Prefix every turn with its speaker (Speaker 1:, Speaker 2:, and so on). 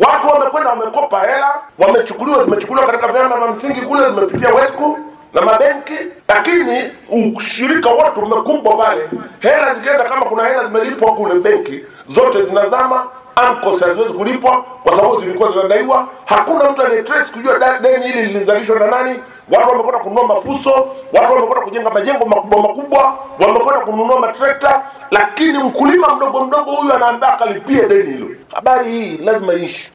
Speaker 1: Watu wamekwenda wamekopa hela, wamechukuliwa, zimechukuliwa katika vyama vya msingi kule, zimepitia wetku na mabenki, lakini ushirika wote umekumbwa pale. Hela zikienda, kama kuna hela zimelipwa kule benki, zote zinazama AMCOS haziwezi kulipwa kwa sababu zilikuwa zinadaiwa. Hakuna mtu anayetrace kujua deni hili lilizalishwa na nani. Watu wamekwenda kununua mafuso, watu wamekwenda kujenga majengo makubwa makubwa, wamekwenda kununua matrekta, lakini mkulima mdogo mdogo huyu anaambia akalipie deni hilo. Habari hii lazima iishi.